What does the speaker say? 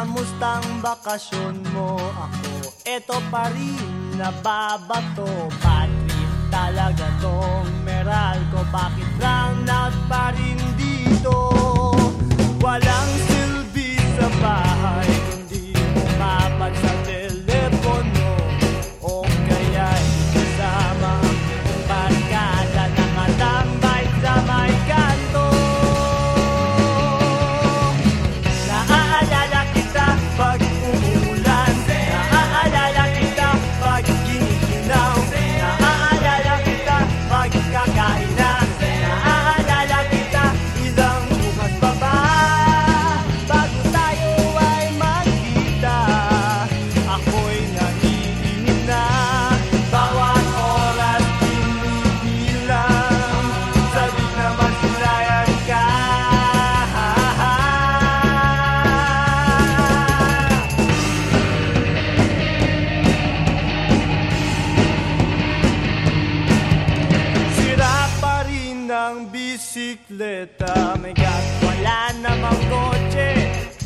Kamustang bakasyon mo ako? Eto pa rin nababato Bad trip talaga tong meral ko Bakit out pa rin dito? Walang ang bisikleta. May gas, wala namang kotse. ng